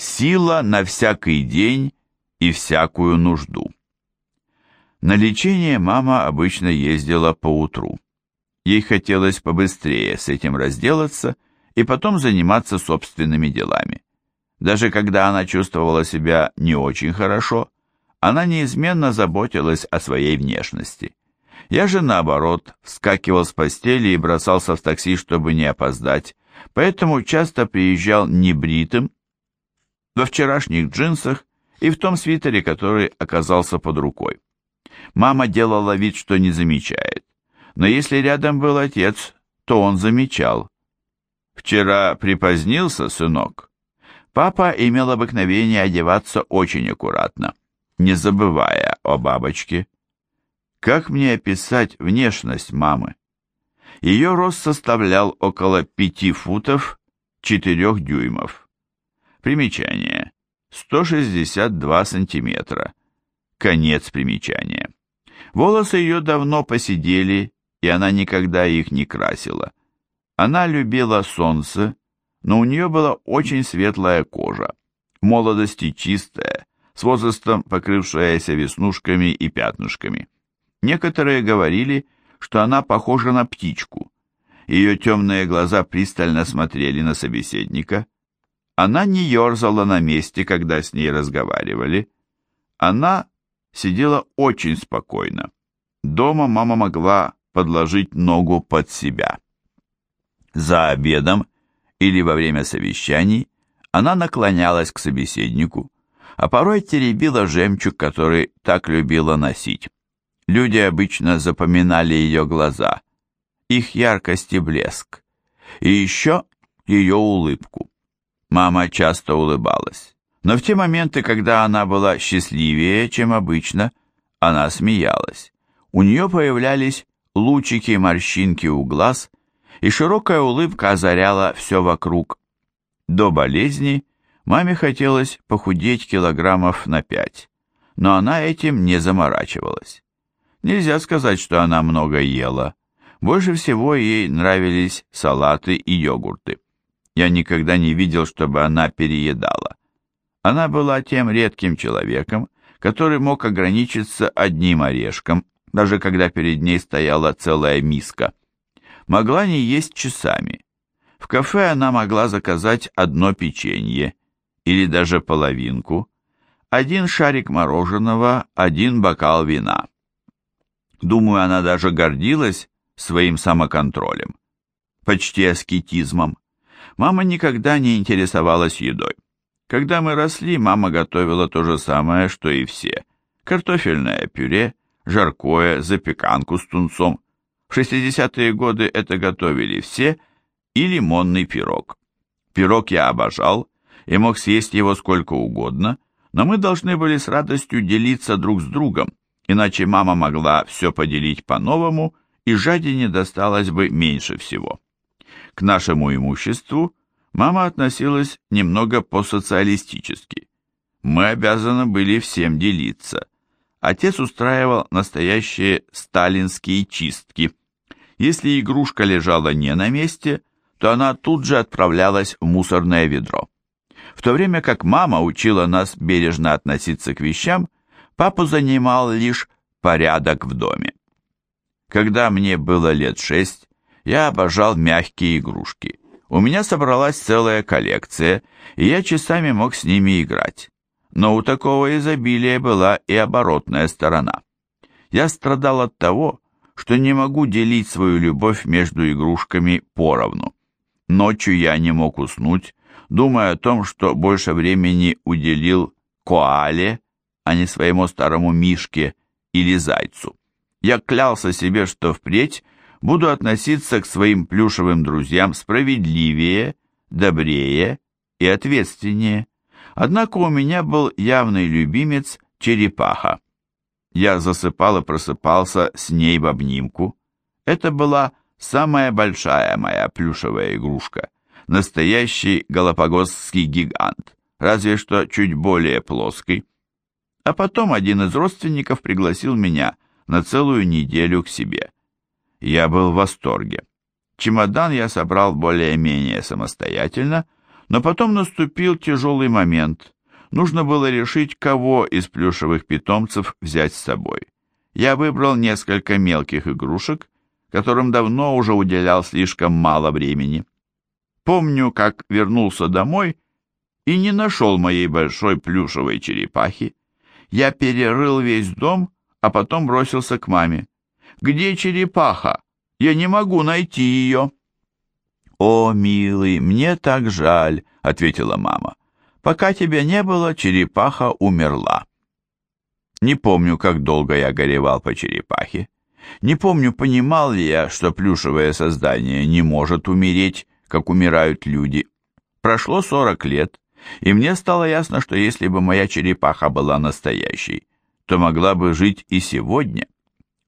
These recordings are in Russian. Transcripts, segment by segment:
Сила на всякий день и всякую нужду. На лечение мама обычно ездила по утру. Ей хотелось побыстрее с этим разделаться и потом заниматься собственными делами. Даже когда она чувствовала себя не очень хорошо, она неизменно заботилась о своей внешности. Я же, наоборот, вскакивал с постели и бросался в такси, чтобы не опоздать, поэтому часто приезжал небритым, во вчерашних джинсах и в том свитере, который оказался под рукой. Мама делала вид, что не замечает, но если рядом был отец, то он замечал. «Вчера припозднился, сынок?» Папа имел обыкновение одеваться очень аккуратно, не забывая о бабочке. Как мне описать внешность мамы? Ее рост составлял около пяти футов четырех дюймов. Примечание. 162 сантиметра. Конец примечания. Волосы ее давно посидели, и она никогда их не красила. Она любила солнце, но у нее была очень светлая кожа, молодости чистая, с возрастом покрывшаяся веснушками и пятнышками. Некоторые говорили, что она похожа на птичку. Ее темные глаза пристально смотрели на собеседника. Она не ерзала на месте, когда с ней разговаривали. Она сидела очень спокойно. Дома мама могла подложить ногу под себя. За обедом или во время совещаний она наклонялась к собеседнику, а порой теребила жемчуг, который так любила носить. Люди обычно запоминали ее глаза, их яркость и блеск, и еще ее улыбку. Мама часто улыбалась, но в те моменты, когда она была счастливее, чем обычно, она смеялась. У нее появлялись лучики морщинки у глаз, и широкая улыбка озаряла все вокруг. До болезни маме хотелось похудеть килограммов на пять, но она этим не заморачивалась. Нельзя сказать, что она много ела. Больше всего ей нравились салаты и йогурты. Я никогда не видел, чтобы она переедала. Она была тем редким человеком, который мог ограничиться одним орешком, даже когда перед ней стояла целая миска. Могла не есть часами. В кафе она могла заказать одно печенье, или даже половинку, один шарик мороженого, один бокал вина. Думаю, она даже гордилась своим самоконтролем, почти аскетизмом. Мама никогда не интересовалась едой. Когда мы росли, мама готовила то же самое, что и все. Картофельное пюре, жаркое, запеканку с тунцом. В 60-е годы это готовили все, и лимонный пирог. Пирог я обожал и мог съесть его сколько угодно, но мы должны были с радостью делиться друг с другом, иначе мама могла все поделить по-новому, и жадине досталось бы меньше всего. К нашему имуществу мама относилась немного по-социалистически. Мы обязаны были всем делиться. Отец устраивал настоящие сталинские чистки. Если игрушка лежала не на месте, то она тут же отправлялась в мусорное ведро. В то время как мама учила нас бережно относиться к вещам, папу занимал лишь порядок в доме. Когда мне было лет шесть, я обожал мягкие игрушки. У меня собралась целая коллекция, и я часами мог с ними играть. Но у такого изобилия была и оборотная сторона. Я страдал от того, что не могу делить свою любовь между игрушками поровну. Ночью я не мог уснуть, думая о том, что больше времени уделил коале, а не своему старому мишке или зайцу. Я клялся себе, что впредь буду относиться к своим плюшевым друзьям справедливее, добрее и ответственнее. Однако у меня был явный любимец черепаха. Я засыпал и просыпался с ней в обнимку. Это была самая большая моя плюшевая игрушка, настоящий галапагосский гигант, разве что чуть более плоский. А потом один из родственников пригласил меня на целую неделю к себе. Я был в восторге. Чемодан я собрал более-менее самостоятельно, Но потом наступил тяжелый момент. Нужно было решить, кого из плюшевых питомцев взять с собой. Я выбрал несколько мелких игрушек, которым давно уже уделял слишком мало времени. Помню, как вернулся домой и не нашел моей большой плюшевой черепахи. Я перерыл весь дом, а потом бросился к маме. «Где черепаха? Я не могу найти ее». «О, милый, мне так жаль», — ответила мама. «Пока тебя не было, черепаха умерла». Не помню, как долго я горевал по черепахе. Не помню, понимал ли я, что плюшевое создание не может умереть, как умирают люди. Прошло сорок лет, и мне стало ясно, что если бы моя черепаха была настоящей, то могла бы жить и сегодня.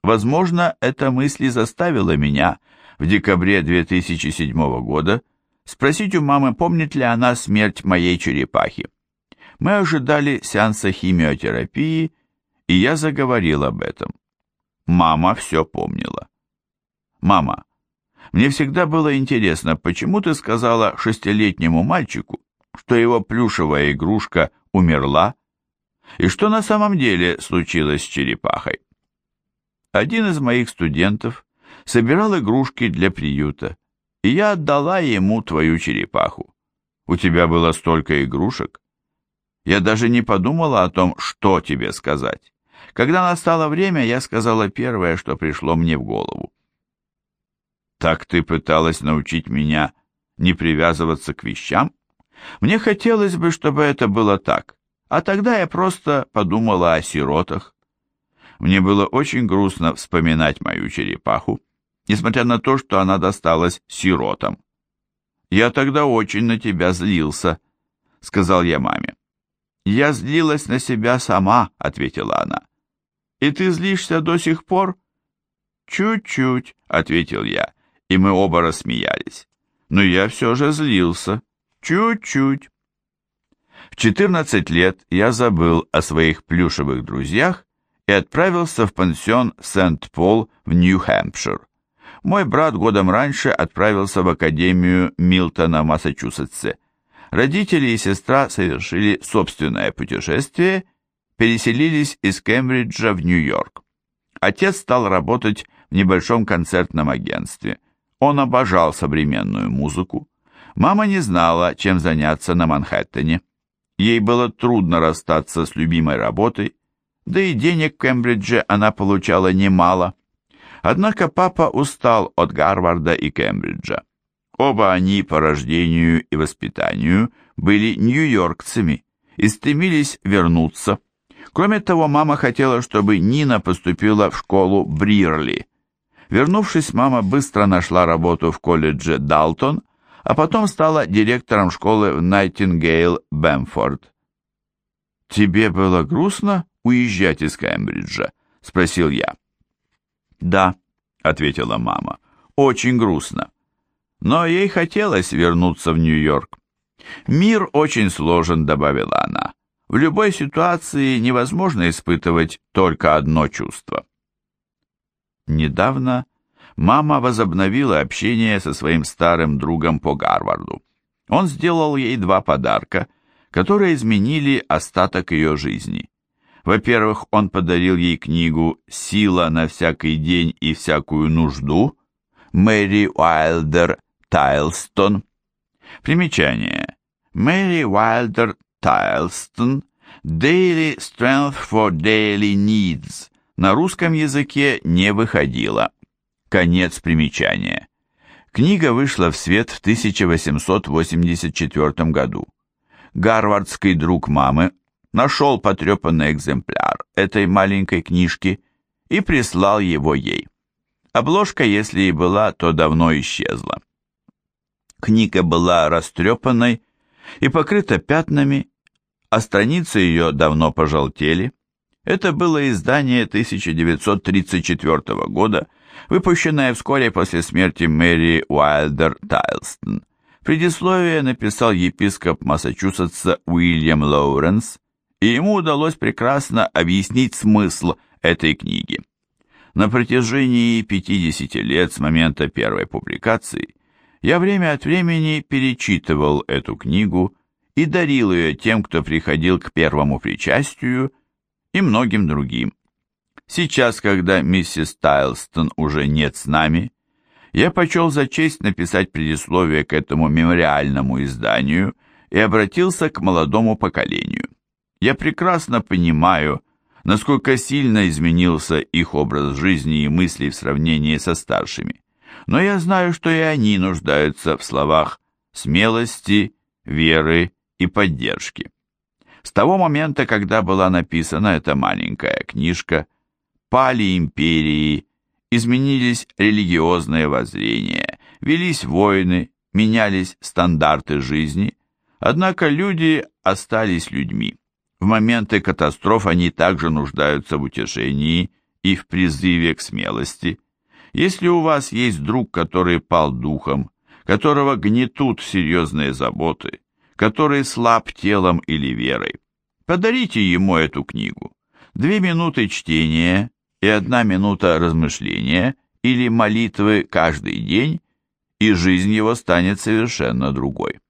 Возможно, эта мысль заставила меня в декабре 2007 года спросить у мамы, помнит ли она смерть моей черепахи. Мы ожидали сеанса химиотерапии, и я заговорил об этом. Мама все помнила. «Мама, мне всегда было интересно, почему ты сказала шестилетнему мальчику, что его плюшевая игрушка умерла, и что на самом деле случилось с черепахой?» Один из моих студентов собирал игрушки для приюта, и я отдала ему твою черепаху. У тебя было столько игрушек. Я даже не подумала о том, что тебе сказать. Когда настало время, я сказала первое, что пришло мне в голову. Так ты пыталась научить меня не привязываться к вещам? Мне хотелось бы, чтобы это было так, а тогда я просто подумала о сиротах. Мне было очень грустно вспоминать мою черепаху, несмотря на то, что она досталась сиротам. «Я тогда очень на тебя злился», — сказал я маме. «Я злилась на себя сама», — ответила она. «И ты злишься до сих пор?» «Чуть-чуть», — ответил я, и мы оба рассмеялись. «Но я все же злился. Чуть-чуть». В 14 лет я забыл о своих плюшевых друзьях и отправился в пансион Сент-Пол в Нью-Хэмпшир. Мой брат годом раньше отправился в Академию Милтона в Массачусетсе. Родители и сестра совершили собственное путешествие, переселились из Кембриджа в Нью-Йорк. Отец стал работать в небольшом концертном агентстве. Он обожал современную музыку. Мама не знала, чем заняться на Манхэттене. Ей было трудно расстаться с любимой работой, да и денег в Кембридже она получала немало. Однако папа устал от Гарварда и Кембриджа. Оба они по рождению и воспитанию были нью-йоркцами и стремились вернуться. Кроме того, мама хотела, чтобы Нина поступила в школу Брирли. Вернувшись, мама быстро нашла работу в колледже Далтон, а потом стала директором школы в Найтингейл, Бэмфорд. «Тебе было грустно уезжать из Кембриджа?» — спросил я. «Да», — ответила мама, — «очень грустно. Но ей хотелось вернуться в Нью-Йорк. «Мир очень сложен», — добавила она. «В любой ситуации невозможно испытывать только одно чувство». Недавно мама возобновила общение со своим старым другом по Гарварду. Он сделал ей два подарка, которые изменили остаток ее жизни. Во-первых, он подарил ей книгу «Сила на всякий день и всякую нужду» Мэри Уайлдер Тайлстон. Примечание. Мэри Уайлдер Тайлстон Daily Strength for Daily Needs на русском языке не выходила. Конец примечания. Книга вышла в свет в 1884 году. Гарвардский друг мамы нашел потрепанный экземпляр этой маленькой книжки и прислал его ей. Обложка, если и была, то давно исчезла. Книга была растрепанной и покрыта пятнами, а страницы ее давно пожелтели. Это было издание 1934 года, выпущенное вскоре после смерти Мэри Уайлдер Тайлстон. Предисловие написал епископ Массачусетса Уильям Лоуренс, и ему удалось прекрасно объяснить смысл этой книги. На протяжении 50 лет с момента первой публикации Я время от времени перечитывал эту книгу и дарил ее тем, кто приходил к первому причастию, и многим другим. Сейчас, когда миссис Тайлстон уже нет с нами, я почел за честь написать предисловие к этому мемориальному изданию и обратился к молодому поколению. Я прекрасно понимаю, насколько сильно изменился их образ жизни и мыслей в сравнении со старшими. Но я знаю, что и они нуждаются в словах смелости, веры и поддержки. С того момента, когда была написана эта маленькая книжка, пали империи, изменились религиозные воззрения, велись войны, менялись стандарты жизни, однако люди остались людьми. В моменты катастроф они также нуждаются в утешении и в призыве к смелости. Если у вас есть друг, который пал духом, которого гнетут серьезные заботы, который слаб телом или верой, подарите ему эту книгу. Две минуты чтения и одна минута размышления или молитвы каждый день, и жизнь его станет совершенно другой.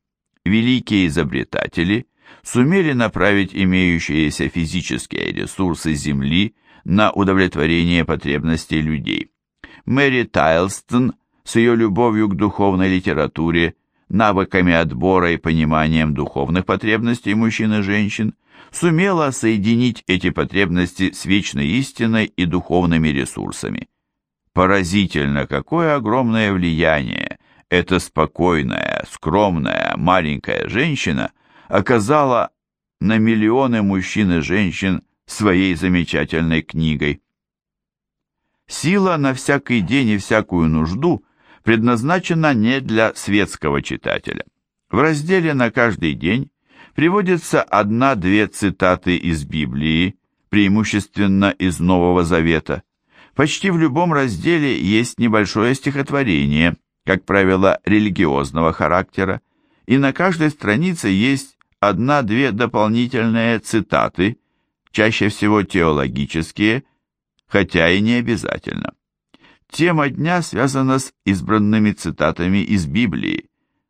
Великие изобретатели – сумели направить имеющиеся физические ресурсы Земли на удовлетворение потребностей людей. Мэри Тайлстон с ее любовью к духовной литературе, навыками отбора и пониманием духовных потребностей мужчин и женщин, сумела соединить эти потребности с вечной истиной и духовными ресурсами. Поразительно, какое огромное влияние эта спокойная, скромная, маленькая женщина – оказала на миллионы мужчин и женщин своей замечательной книгой. Сила на всякий день и всякую нужду предназначена не для светского читателя. В разделе «На каждый день» приводится одна-две цитаты из Библии, преимущественно из Нового Завета. Почти в любом разделе есть небольшое стихотворение, как правило, религиозного характера, и на каждой странице есть одна-две дополнительные цитаты, чаще всего теологические, хотя и не обязательно. Тема дня связана с избранными цитатами из Библии,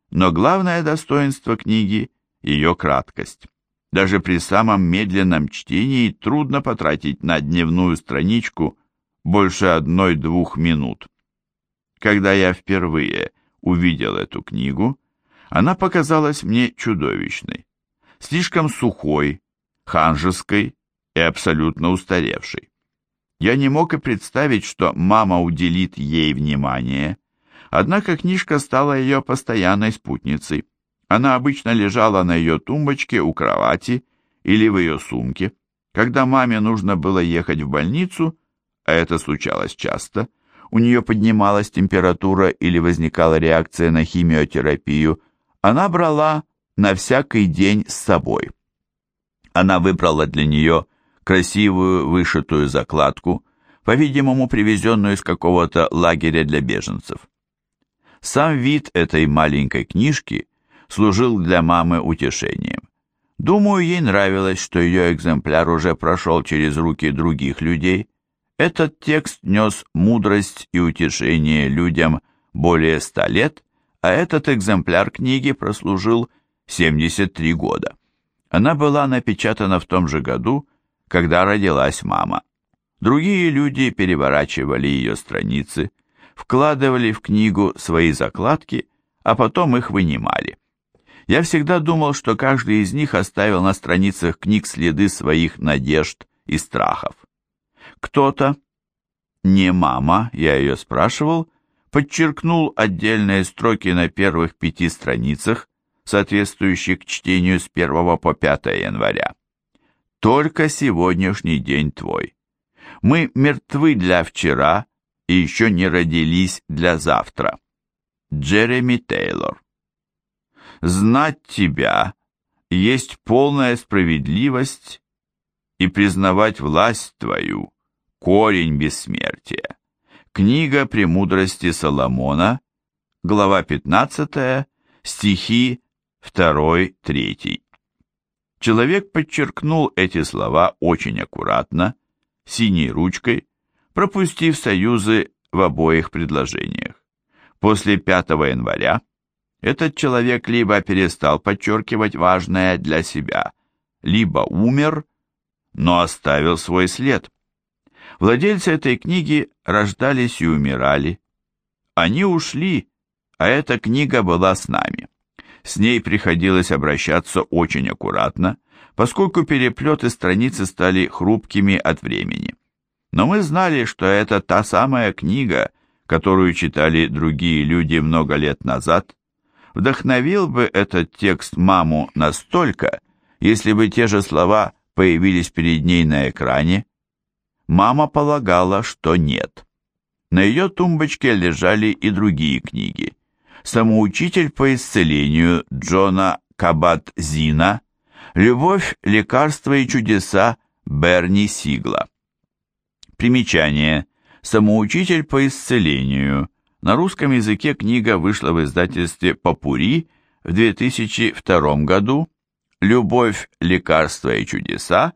но главное достоинство книги – ее краткость. Даже при самом медленном чтении трудно потратить на дневную страничку больше одной-двух минут. Когда я впервые увидел эту книгу, она показалась мне чудовищной слишком сухой, ханжеской и абсолютно устаревшей. Я не мог и представить, что мама уделит ей внимание, однако книжка стала ее постоянной спутницей. Она обычно лежала на ее тумбочке у кровати или в ее сумке. Когда маме нужно было ехать в больницу, а это случалось часто, у нее поднималась температура или возникала реакция на химиотерапию, она брала на всякий день с собой. Она выбрала для нее красивую вышитую закладку, по-видимому, привезенную из какого-то лагеря для беженцев. Сам вид этой маленькой книжки служил для мамы утешением. Думаю, ей нравилось, что ее экземпляр уже прошел через руки других людей. Этот текст нес мудрость и утешение людям более ста лет, а этот экземпляр книги прослужил 73 года. Она была напечатана в том же году, когда родилась мама. Другие люди переворачивали ее страницы, вкладывали в книгу свои закладки, а потом их вынимали. Я всегда думал, что каждый из них оставил на страницах книг следы своих надежд и страхов. Кто-то, не мама, я ее спрашивал, подчеркнул отдельные строки на первых пяти страницах, соответствующий к чтению с 1 по 5 января. Только сегодняшний день твой. Мы мертвы для вчера и еще не родились для завтра. Джереми Тейлор. Знать тебя есть полная справедливость и признавать власть твою – корень бессмертия. Книга «Премудрости Соломона», глава 15, стихи второй, третий. Человек подчеркнул эти слова очень аккуратно, синей ручкой, пропустив союзы в обоих предложениях. После 5 января Этот человек либо перестал подчеркивать важное для себя, либо умер, но оставил свой след. Владельцы этой книги рождались и умирали. Они ушли, а эта книга была с нами. С ней приходилось обращаться очень аккуратно, поскольку переплеты страницы стали хрупкими от времени. Но мы знали, что это та самая книга, которую читали другие люди много лет назад. Вдохновил бы этот текст маму настолько, если бы те же слова появились перед ней на экране? Мама полагала, что нет. На ее тумбочке лежали и другие книги. «Самоучитель по исцелению» Джона Кабат-Зина, «Любовь, лекарства и чудеса» Берни Сигла. Примечание. «Самоучитель по исцелению». На русском языке книга вышла в издательстве «Попури» в 2002 году. «Любовь, лекарства и чудеса».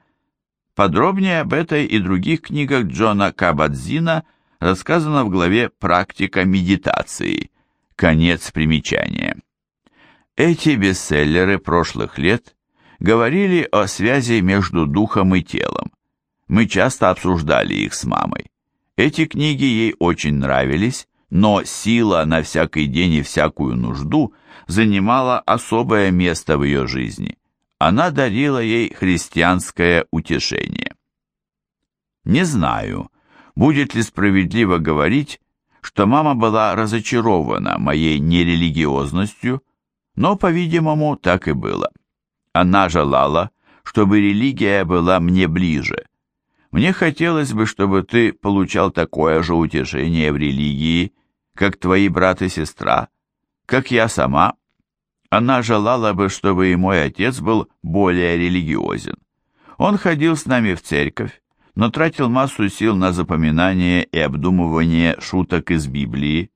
Подробнее об этой и других книгах Джона Кабадзина рассказано в главе «Практика медитации». Конец примечания. Эти бестселлеры прошлых лет говорили о связи между духом и телом. Мы часто обсуждали их с мамой. Эти книги ей очень нравились, но сила на всякий день и всякую нужду занимала особое место в ее жизни. Она дарила ей христианское утешение. Не знаю, будет ли справедливо говорить, что мама была разочарована моей нерелигиозностью, но, по-видимому, так и было. Она желала, чтобы религия была мне ближе. Мне хотелось бы, чтобы ты получал такое же утешение в религии, как твои брат и сестра, как я сама. Она желала бы, чтобы и мой отец был более религиозен. Он ходил с нами в церковь, но тратил массу сил на запоминание и обдумывание шуток из Библии.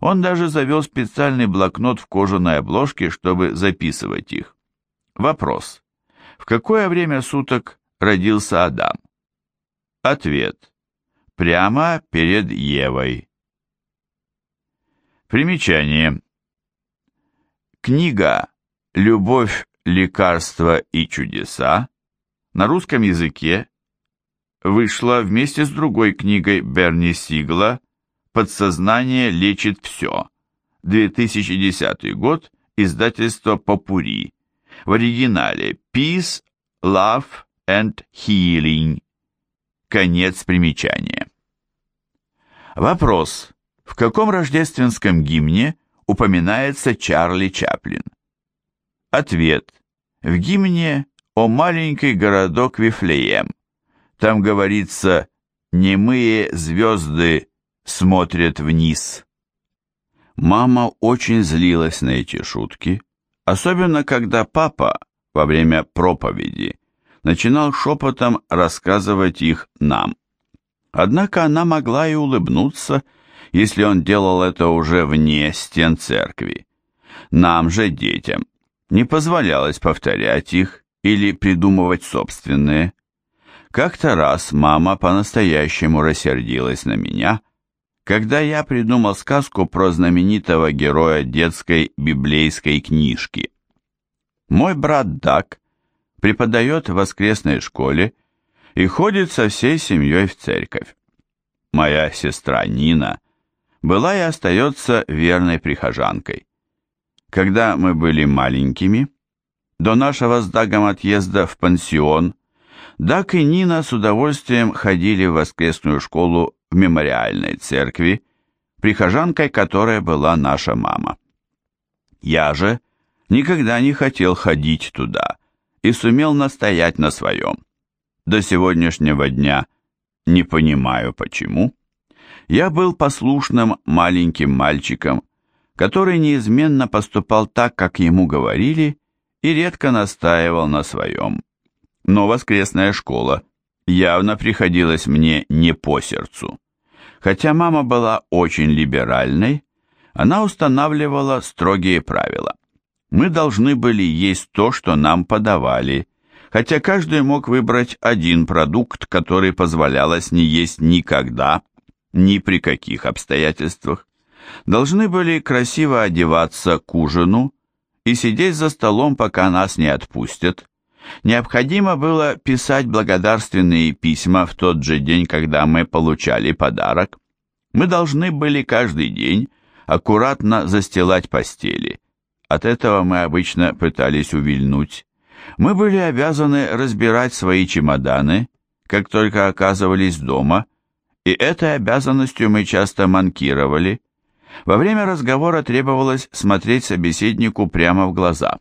Он даже завел специальный блокнот в кожаной обложке, чтобы записывать их. Вопрос. В какое время суток родился Адам? Ответ. Прямо перед Евой. Примечание. Книга «Любовь, лекарства и чудеса» на русском языке вышла вместе с другой книгой Берни Сигла «Подсознание лечит все», 2010 год, издательство «Попури», в оригинале «Peace, Love and Healing». Конец примечания. Вопрос. В каком рождественском гимне упоминается Чарли Чаплин? Ответ. В гимне «О маленький городок Вифлеем», там говорится «немые звезды смотрят вниз». Мама очень злилась на эти шутки, особенно когда папа во время проповеди начинал шепотом рассказывать их нам. Однако она могла и улыбнуться, если он делал это уже вне стен церкви. Нам же, детям, не позволялось повторять их или придумывать собственные. Как-то раз мама по-настоящему рассердилась на меня, когда я придумал сказку про знаменитого героя детской библейской книжки. Мой брат Дак преподает в воскресной школе и ходит со всей семьей в церковь. Моя сестра Нина была и остается верной прихожанкой. Когда мы были маленькими, до нашего с Дагом отъезда в пансион – Дак и Нина с удовольствием ходили в воскресную школу в мемориальной церкви, прихожанкой которой была наша мама. Я же никогда не хотел ходить туда и сумел настоять на своем. До сегодняшнего дня не понимаю почему. Я был послушным маленьким мальчиком, который неизменно поступал так, как ему говорили, и редко настаивал на своем но воскресная школа явно приходилась мне не по сердцу. Хотя мама была очень либеральной, она устанавливала строгие правила. Мы должны были есть то, что нам подавали, хотя каждый мог выбрать один продукт, который позволялось не есть никогда, ни при каких обстоятельствах. должны были красиво одеваться к ужину и сидеть за столом, пока нас не отпустят. Необходимо было писать благодарственные письма в тот же день, когда мы получали подарок. Мы должны были каждый день аккуратно застилать постели. От этого мы обычно пытались увильнуть. Мы были обязаны разбирать свои чемоданы, как только оказывались дома, и этой обязанностью мы часто манкировали. Во время разговора требовалось смотреть собеседнику прямо в глаза.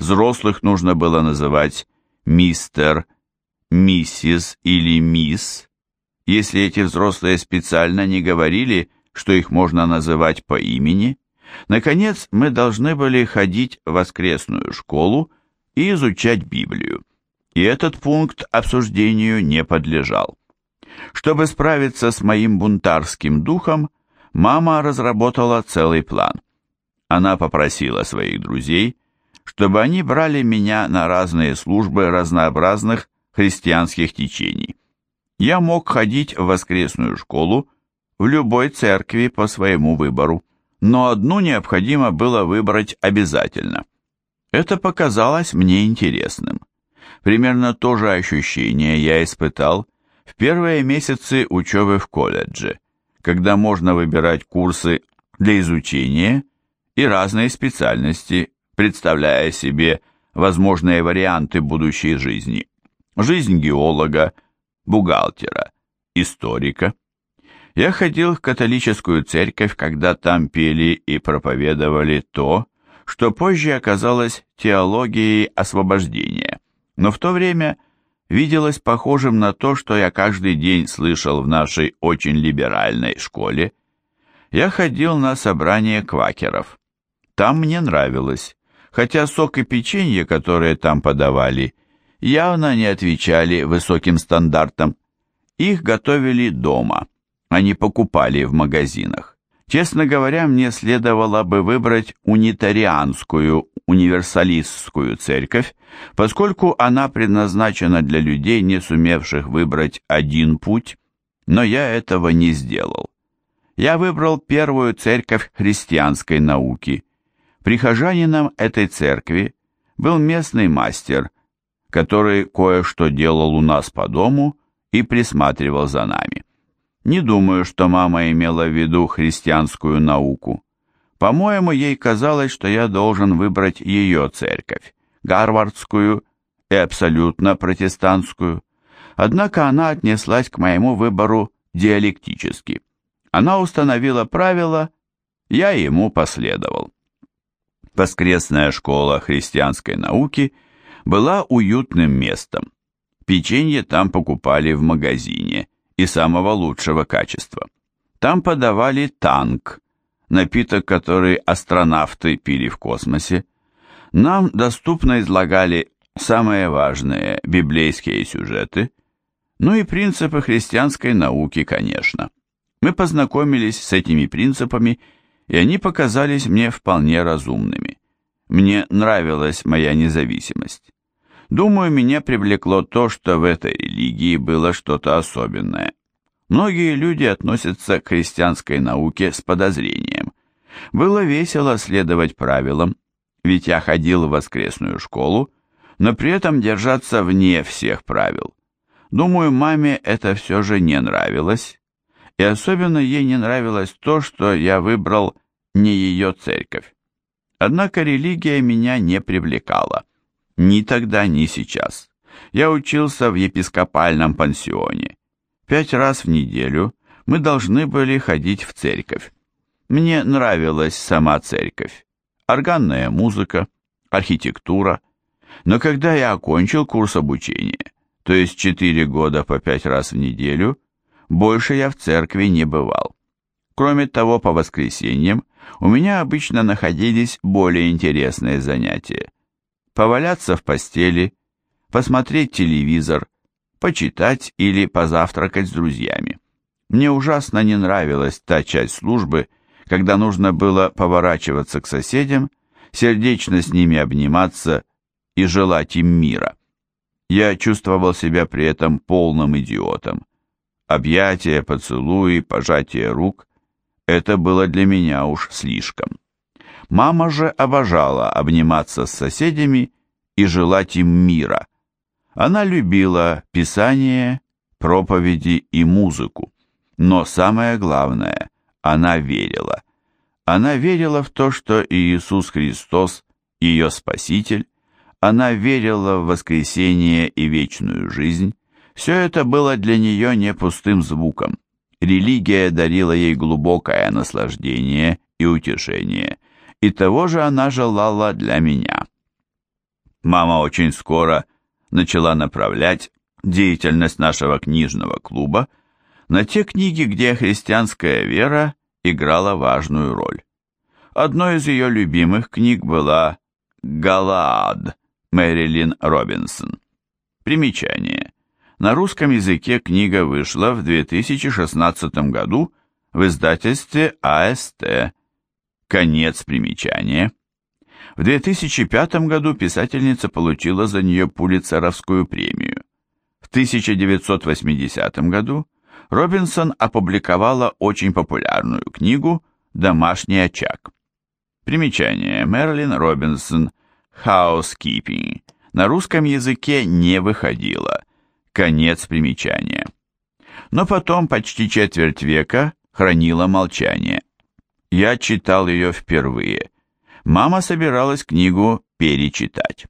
Взрослых нужно было называть мистер, миссис или мисс, если эти взрослые специально не говорили, что их можно называть по имени. Наконец, мы должны были ходить в воскресную школу и изучать Библию. И этот пункт обсуждению не подлежал. Чтобы справиться с моим бунтарским духом, мама разработала целый план. Она попросила своих друзей, чтобы они брали меня на разные службы разнообразных христианских течений. Я мог ходить в воскресную школу в любой церкви по своему выбору, но одну необходимо было выбрать обязательно. Это показалось мне интересным. Примерно то же ощущение я испытал в первые месяцы учебы в колледже, когда можно выбирать курсы для изучения и разные специальности, представляя себе возможные варианты будущей жизни. Жизнь геолога, бухгалтера, историка. Я ходил в католическую церковь, когда там пели и проповедовали то, что позже оказалось теологией освобождения, но в то время виделось похожим на то, что я каждый день слышал в нашей очень либеральной школе. Я ходил на собрание квакеров. Там мне нравилось, хотя сок и печенье, которые там подавали, явно не отвечали высоким стандартам. Их готовили дома, а не покупали в магазинах. Честно говоря, мне следовало бы выбрать унитарианскую, универсалистскую церковь, поскольку она предназначена для людей, не сумевших выбрать один путь, но я этого не сделал. Я выбрал первую церковь христианской науки. Прихожанином этой церкви был местный мастер, который кое-что делал у нас по дому и присматривал за нами. Не думаю, что мама имела в виду христианскую науку. По-моему, ей казалось, что я должен выбрать ее церковь, гарвардскую и абсолютно протестантскую. Однако она отнеслась к моему выбору диалектически. Она установила правила, я ему последовал. Воскресная школа христианской науки была уютным местом. Печенье там покупали в магазине – и самого лучшего качества. Там подавали танк, напиток, который астронавты пили в космосе. Нам доступно излагали самые важные библейские сюжеты, ну и принципы христианской науки, конечно. Мы познакомились с этими принципами, и они показались мне вполне разумными. Мне нравилась моя независимость. Думаю, меня привлекло то, что в этой религии было что-то особенное. Многие люди относятся к христианской науке с подозрением. Было весело следовать правилам, ведь я ходил в воскресную школу, но при этом держаться вне всех правил. Думаю, маме это все же не нравилось, и особенно ей не нравилось то, что я выбрал не ее церковь. Однако религия меня не привлекала. Ни тогда, ни сейчас. Я учился в епископальном пансионе. Пять раз в неделю мы должны были ходить в церковь. Мне нравилась сама церковь. Органная музыка, архитектура. Но когда я окончил курс обучения, то есть четыре года по пять раз в неделю, больше я в церкви не бывал. Кроме того, по воскресеньям у меня обычно находились более интересные занятия поваляться в постели, посмотреть телевизор, почитать или позавтракать с друзьями. Мне ужасно не нравилась та часть службы, когда нужно было поворачиваться к соседям, сердечно с ними обниматься и желать им мира. Я чувствовал себя при этом полным идиотом. Объятия, поцелуи, пожатие рук – Это было для меня уж слишком. Мама же обожала обниматься с соседями и желать им мира. Она любила писание, проповеди и музыку. Но самое главное, она верила. Она верила в то, что Иисус Христос – ее Спаситель, она верила в воскресение и вечную жизнь. Все это было для нее не пустым звуком. Религия дарила ей глубокое наслаждение и утешение, и того же она желала для меня. Мама очень скоро начала направлять деятельность нашего книжного клуба на те книги, где христианская вера играла важную роль. Одной из ее любимых книг была «Галаад» Мэрилин Робинсон. Примечание. На русском языке книга вышла в 2016 году в издательстве АСТ. Конец примечания. В 2005 году писательница получила за нее Пулитцеровскую премию. В 1980 году Робинсон опубликовала очень популярную книгу «Домашний очаг». Примечание. Мерлин Робинсон housekeeping на русском языке не выходило. Конец примечания. Но потом почти четверть века хранила молчание. Я читал ее впервые. Мама собиралась книгу перечитать.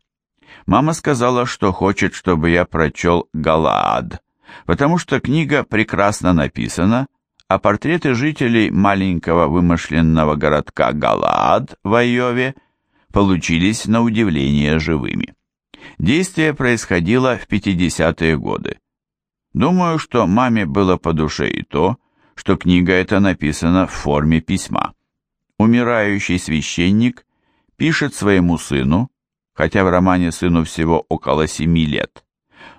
Мама сказала, что хочет, чтобы я прочел «Галаад», потому что книга прекрасно написана, а портреты жителей маленького вымышленного городка Галаад в Айове – получились на удивление живыми. Действие происходило в 50-е годы. Думаю, что маме было по душе и то, что книга эта написана в форме письма. Умирающий священник пишет своему сыну, хотя в романе сыну всего около семи лет.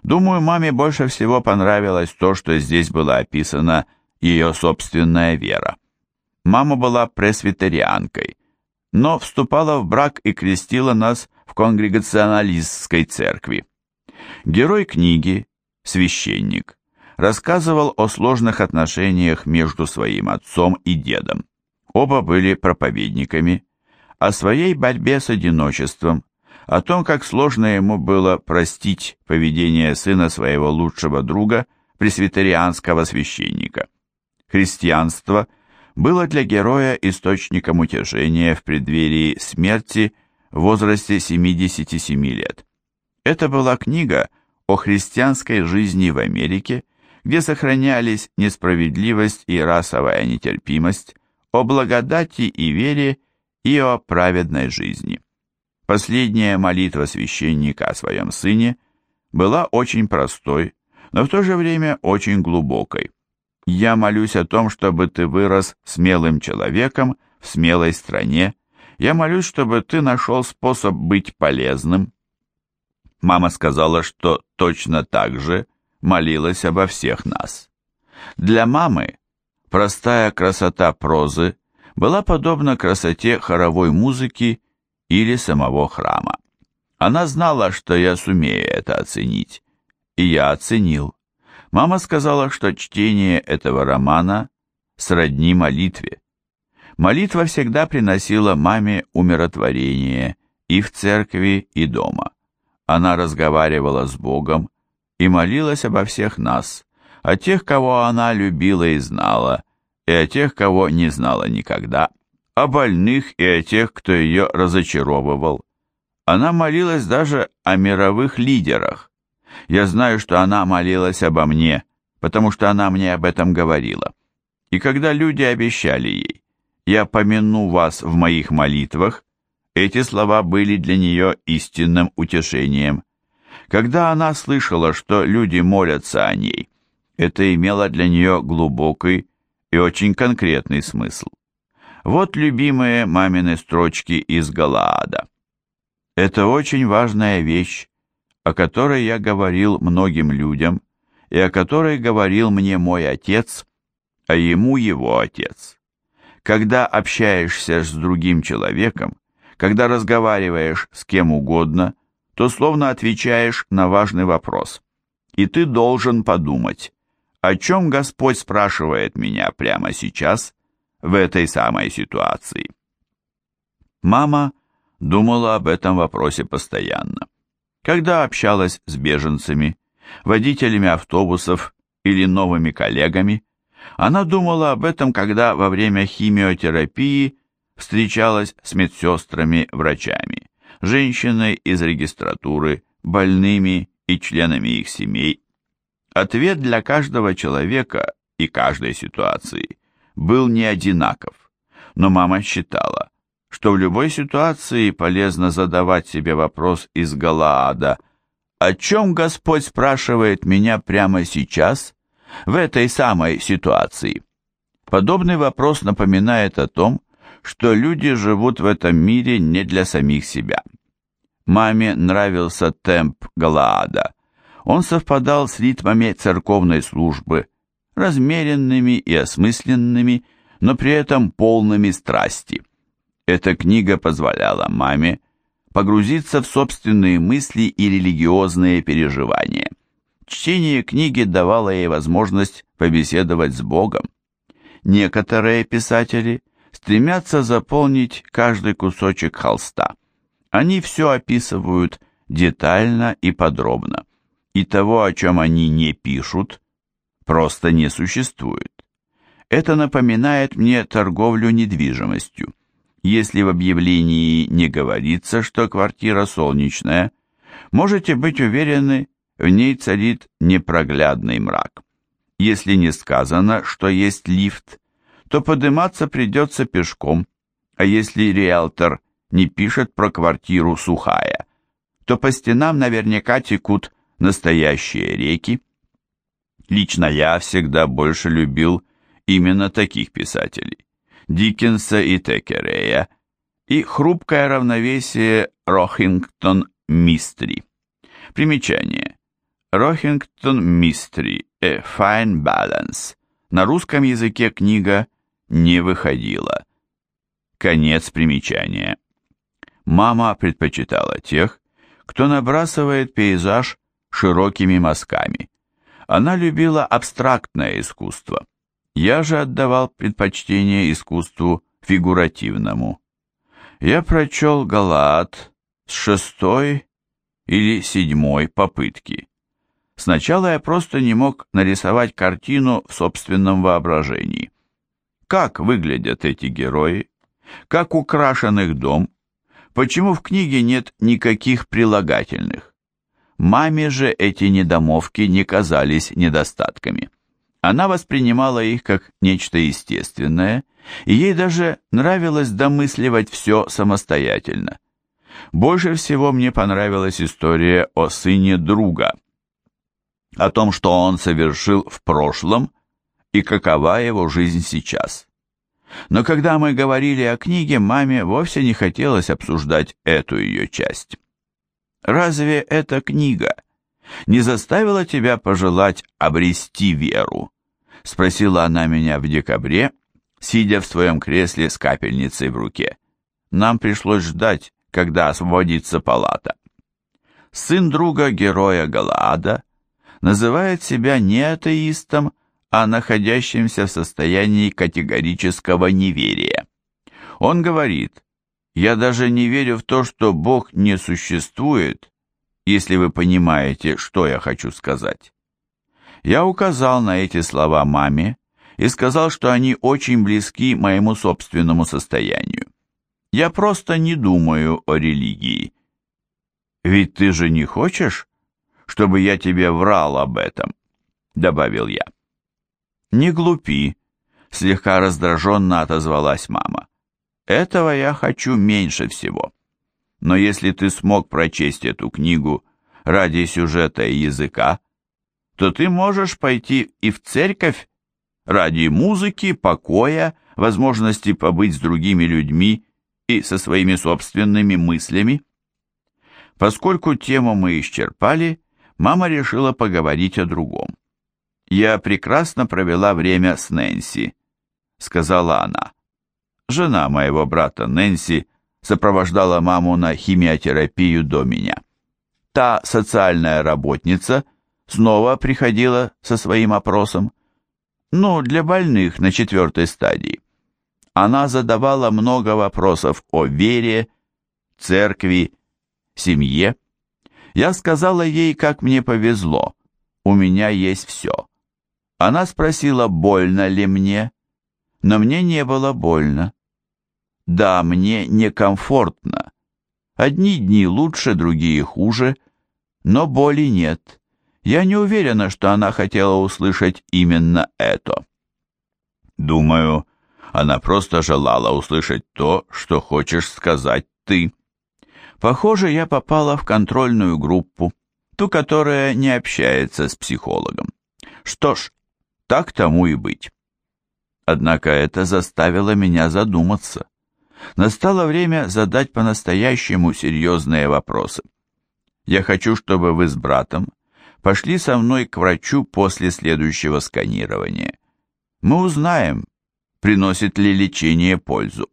Думаю, маме больше всего понравилось то, что здесь была описана ее собственная вера. Мама была пресвитерианкой, но вступала в брак и крестила нас в конгрегационалистской церкви. Герой книги, священник, рассказывал о сложных отношениях между своим отцом и дедом. Оба были проповедниками, о своей борьбе с одиночеством, о том, как сложно ему было простить поведение сына своего лучшего друга, пресвитерианского священника. Христианство – было для героя источником утешения в преддверии смерти в возрасте 77 лет. Это была книга о христианской жизни в Америке, где сохранялись несправедливость и расовая нетерпимость, о благодати и вере и о праведной жизни. Последняя молитва священника о своем сыне была очень простой, но в то же время очень глубокой. Я молюсь о том, чтобы ты вырос смелым человеком в смелой стране. Я молюсь, чтобы ты нашел способ быть полезным. Мама сказала, что точно так же молилась обо всех нас. Для мамы простая красота прозы была подобна красоте хоровой музыки или самого храма. Она знала, что я сумею это оценить, и я оценил. Мама сказала, что чтение этого романа сродни молитве. Молитва всегда приносила маме умиротворение и в церкви, и дома. Она разговаривала с Богом и молилась обо всех нас, о тех, кого она любила и знала, и о тех, кого не знала никогда, о больных и о тех, кто ее разочаровывал. Она молилась даже о мировых лидерах, я знаю, что она молилась обо мне, потому что она мне об этом говорила. И когда люди обещали ей, «Я помяну вас в моих молитвах», эти слова были для нее истинным утешением. Когда она слышала, что люди молятся о ней, это имело для нее глубокий и очень конкретный смысл. Вот любимые мамины строчки из Галаада. Это очень важная вещь, о которой я говорил многим людям и о которой говорил мне мой отец, а ему его отец. Когда общаешься с другим человеком, когда разговариваешь с кем угодно, то словно отвечаешь на важный вопрос. И ты должен подумать, о чем Господь спрашивает меня прямо сейчас, в этой самой ситуации? Мама думала об этом вопросе постоянно. Когда общалась с беженцами, водителями автобусов или новыми коллегами, она думала об этом, когда во время химиотерапии встречалась с медсестрами, врачами, женщиной из регистратуры, больными и членами их семей. Ответ для каждого человека и каждой ситуации был не одинаков, но мама считала, что в любой ситуации полезно задавать себе вопрос из Галаада «О чем Господь спрашивает меня прямо сейчас, в этой самой ситуации?» Подобный вопрос напоминает о том, что люди живут в этом мире не для самих себя. Маме нравился темп Галаада. Он совпадал с ритмами церковной службы, размеренными и осмысленными, но при этом полными страсти. Эта книга позволяла маме погрузиться в собственные мысли и религиозные переживания. Чтение книги давало ей возможность побеседовать с Богом. Некоторые писатели стремятся заполнить каждый кусочек холста. Они все описывают детально и подробно, и того, о чем они не пишут, просто не существует. Это напоминает мне торговлю недвижимостью. Если в объявлении не говорится, что квартира солнечная, можете быть уверены, в ней царит непроглядный мрак. Если не сказано, что есть лифт, то подниматься придется пешком, а если риэлтор не пишет про квартиру сухая, то по стенам наверняка текут настоящие реки. Лично я всегда больше любил именно таких писателей. Диккенса и Текерея, и хрупкое равновесие Рохингтон Мистри. Примечание. Рохингтон Мистри, A Fine Balance. На русском языке книга не выходила. Конец примечания. Мама предпочитала тех, кто набрасывает пейзаж широкими мазками. Она любила абстрактное искусство. Я же отдавал предпочтение искусству фигуративному. Я прочел Галаат с шестой или седьмой попытки. Сначала я просто не мог нарисовать картину в собственном воображении. Как выглядят эти герои? Как украшен их дом? Почему в книге нет никаких прилагательных? Маме же эти недомовки не казались недостатками. Она воспринимала их как нечто естественное, и ей даже нравилось домысливать все самостоятельно. Больше всего мне понравилась история о сыне друга, о том, что он совершил в прошлом и какова его жизнь сейчас. Но когда мы говорили о книге, маме вовсе не хотелось обсуждать эту ее часть. «Разве эта книга не заставила тебя пожелать обрести веру?» — спросила она меня в декабре, сидя в своем кресле с капельницей в руке. Нам пришлось ждать, когда освободится палата. Сын друга героя Галаада называет себя не атеистом, а находящимся в состоянии категорического неверия. Он говорит, «Я даже не верю в то, что Бог не существует, если вы понимаете, что я хочу сказать». Я указал на эти слова маме и сказал, что они очень близки моему собственному состоянию. Я просто не думаю о религии. «Ведь ты же не хочешь, чтобы я тебе врал об этом?» — добавил я. «Не глупи», — слегка раздраженно отозвалась мама. «Этого я хочу меньше всего. Но если ты смог прочесть эту книгу ради сюжета и языка, то ты можешь пойти и в церковь ради музыки, покоя, возможности побыть с другими людьми и со своими собственными мыслями. Поскольку тему мы исчерпали, мама решила поговорить о другом. «Я прекрасно провела время с Нэнси», — сказала она. Жена моего брата Нэнси сопровождала маму на химиотерапию до меня. Та социальная работница снова приходила со своим опросом. Ну, для больных на четвертой стадии. Она задавала много вопросов о вере, церкви, семье. Я сказала ей, как мне повезло, у меня есть все. Она спросила, больно ли мне, но мне не было больно. Да, мне некомфортно. Одни дни лучше, другие хуже, но боли нет. Я не уверена, что она хотела услышать именно это. Думаю, она просто желала услышать то, что хочешь сказать ты. Похоже, я попала в контрольную группу, ту, которая не общается с психологом. Что ж, так тому и быть. Однако это заставило меня задуматься. Настало время задать по-настоящему серьезные вопросы. Я хочу, чтобы вы с братом пошли со мной к врачу после следующего сканирования. Мы узнаем, приносит ли лечение пользу.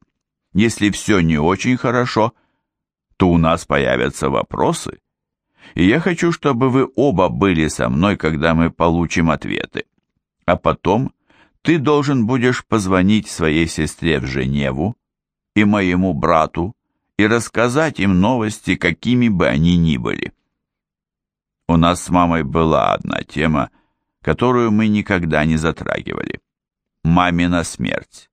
Если все не очень хорошо, то у нас появятся вопросы, и я хочу, чтобы вы оба были со мной, когда мы получим ответы. А потом ты должен будешь позвонить своей сестре в Женеву и моему брату и рассказать им новости, какими бы они ни были. У нас с мамой была одна тема, которую мы никогда не затрагивали. Мамина смерть.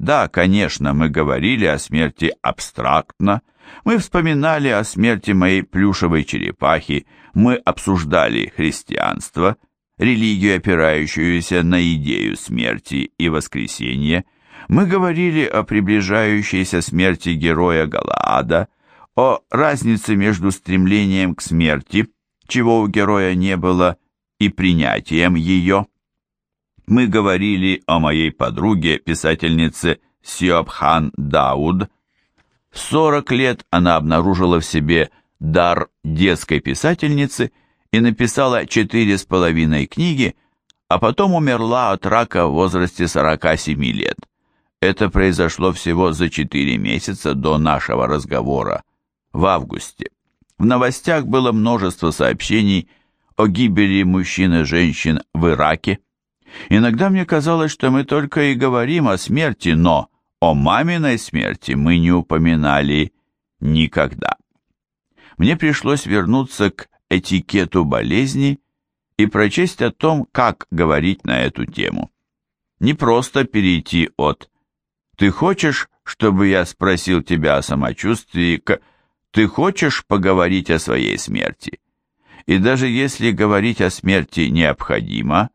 Да, конечно, мы говорили о смерти абстрактно, мы вспоминали о смерти моей плюшевой черепахи, мы обсуждали христианство, религию, опирающуюся на идею смерти и воскресения, мы говорили о приближающейся смерти героя Галаада, о разнице между стремлением к смерти – чего у героя не было, и принятием ее. Мы говорили о моей подруге, писательнице Сиобхан Дауд. В 40 лет она обнаружила в себе дар детской писательницы и написала четыре с половиной книги, а потом умерла от рака в возрасте 47 лет. Это произошло всего за 4 месяца до нашего разговора, в августе. В новостях было множество сообщений о гибели мужчин и женщин в Ираке. Иногда мне казалось, что мы только и говорим о смерти, но о маминой смерти мы не упоминали никогда. Мне пришлось вернуться к этикету болезни и прочесть о том, как говорить на эту тему. Не просто перейти от «ты хочешь, чтобы я спросил тебя о самочувствии» к ты хочешь поговорить о своей смерти? И даже если говорить о смерти необходимо,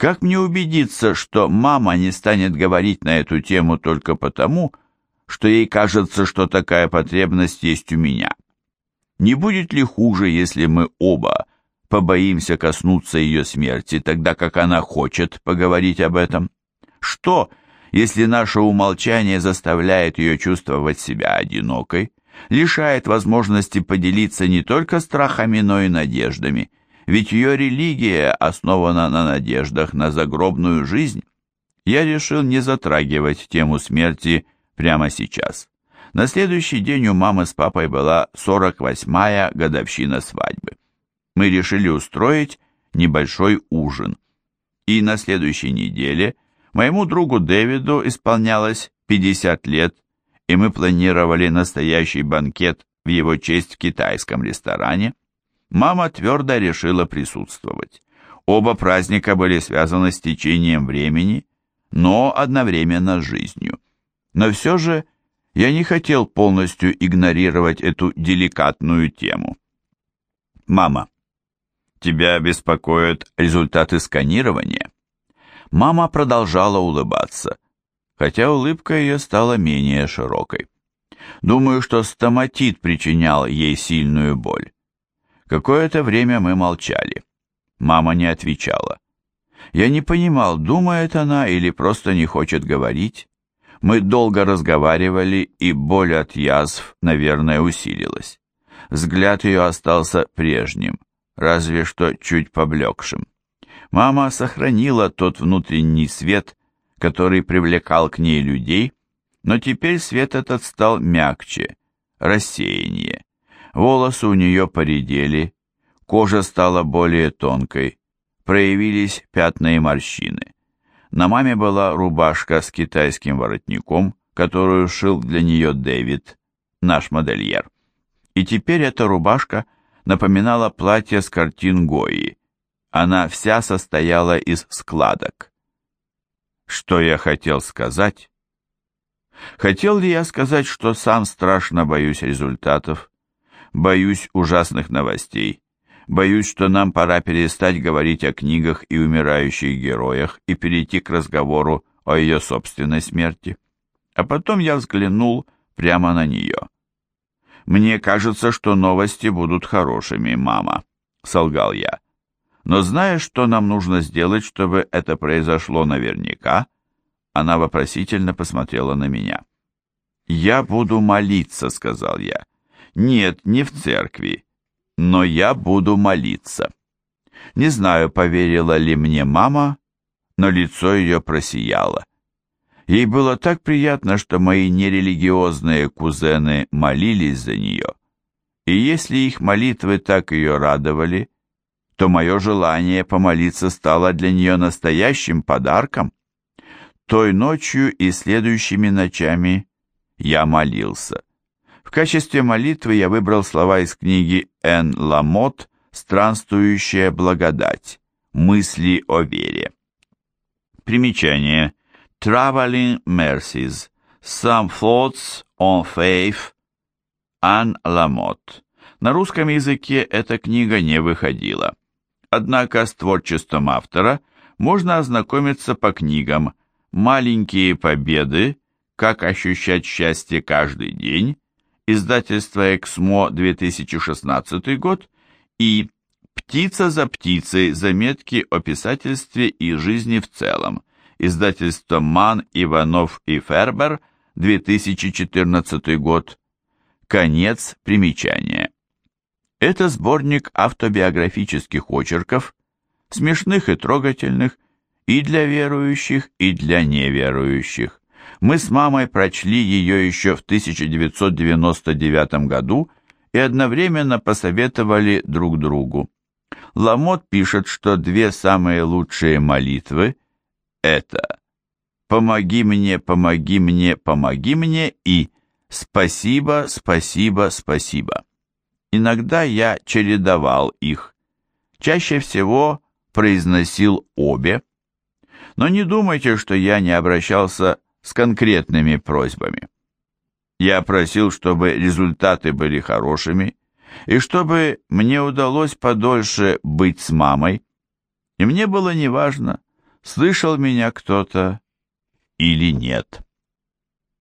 как мне убедиться, что мама не станет говорить на эту тему только потому, что ей кажется, что такая потребность есть у меня? Не будет ли хуже, если мы оба побоимся коснуться ее смерти, тогда как она хочет поговорить об этом? Что, если наше умолчание заставляет ее чувствовать себя одинокой, лишает возможности поделиться не только страхами, но и надеждами, ведь ее религия основана на надеждах на загробную жизнь. Я решил не затрагивать тему смерти прямо сейчас. На следующий день у мамы с папой была 48-я годовщина свадьбы. Мы решили устроить небольшой ужин. И на следующей неделе моему другу Дэвиду исполнялось 50 лет, и мы планировали настоящий банкет в его честь в китайском ресторане, мама твердо решила присутствовать. Оба праздника были связаны с течением времени, но одновременно с жизнью. Но все же я не хотел полностью игнорировать эту деликатную тему. «Мама, тебя беспокоят результаты сканирования?» Мама продолжала улыбаться хотя улыбка ее стала менее широкой. Думаю, что стоматит причинял ей сильную боль. Какое-то время мы молчали. Мама не отвечала. Я не понимал, думает она или просто не хочет говорить. Мы долго разговаривали, и боль от язв, наверное, усилилась. Взгляд ее остался прежним, разве что чуть поблекшим. Мама сохранила тот внутренний свет, который привлекал к ней людей, но теперь свет этот стал мягче, рассеяннее. Волосы у нее поредели, кожа стала более тонкой, проявились пятна и морщины. На маме была рубашка с китайским воротником, которую шил для нее Дэвид, наш модельер. И теперь эта рубашка напоминала платье с картин Гои. Она вся состояла из складок. Что я хотел сказать? Хотел ли я сказать, что сам страшно боюсь результатов, боюсь ужасных новостей, боюсь, что нам пора перестать говорить о книгах и умирающих героях и перейти к разговору о ее собственной смерти? А потом я взглянул прямо на нее. «Мне кажется, что новости будут хорошими, мама», — солгал я. «Но знаешь, что нам нужно сделать, чтобы это произошло наверняка?» Она вопросительно посмотрела на меня. «Я буду молиться», — сказал я. «Нет, не в церкви, но я буду молиться». Не знаю, поверила ли мне мама, но лицо ее просияло. Ей было так приятно, что мои нерелигиозные кузены молились за нее. И если их молитвы так ее радовали, то мое желание помолиться стало для нее настоящим подарком. Той ночью и следующими ночами я молился. В качестве молитвы я выбрал слова из книги Н. Ламот «Странствующая благодать. Мысли о вере». Примечание. Traveling Mercies. Some Thoughts on Faith. Ан Ламот. На русском языке эта книга не выходила. Однако с творчеством автора можно ознакомиться по книгам «Маленькие победы», «Как ощущать счастье каждый день», издательство «Эксмо», 2016 год, и «Птица за птицей. Заметки о писательстве и жизни в целом», издательство «Ман, Иванов и Фербер», 2014 год. Конец примечания. Это сборник автобиографических очерков, смешных и трогательных, и для верующих, и для неверующих. Мы с мамой прочли ее еще в 1999 году и одновременно посоветовали друг другу. Ламот пишет, что две самые лучшие молитвы – это «Помоги мне, помоги мне, помоги мне» и «Спасибо, спасибо, спасибо». Иногда я чередовал их. Чаще всего произносил обе. Но не думайте, что я не обращался с конкретными просьбами. Я просил, чтобы результаты были хорошими, и чтобы мне удалось подольше быть с мамой. И мне было неважно, слышал меня кто-то или нет.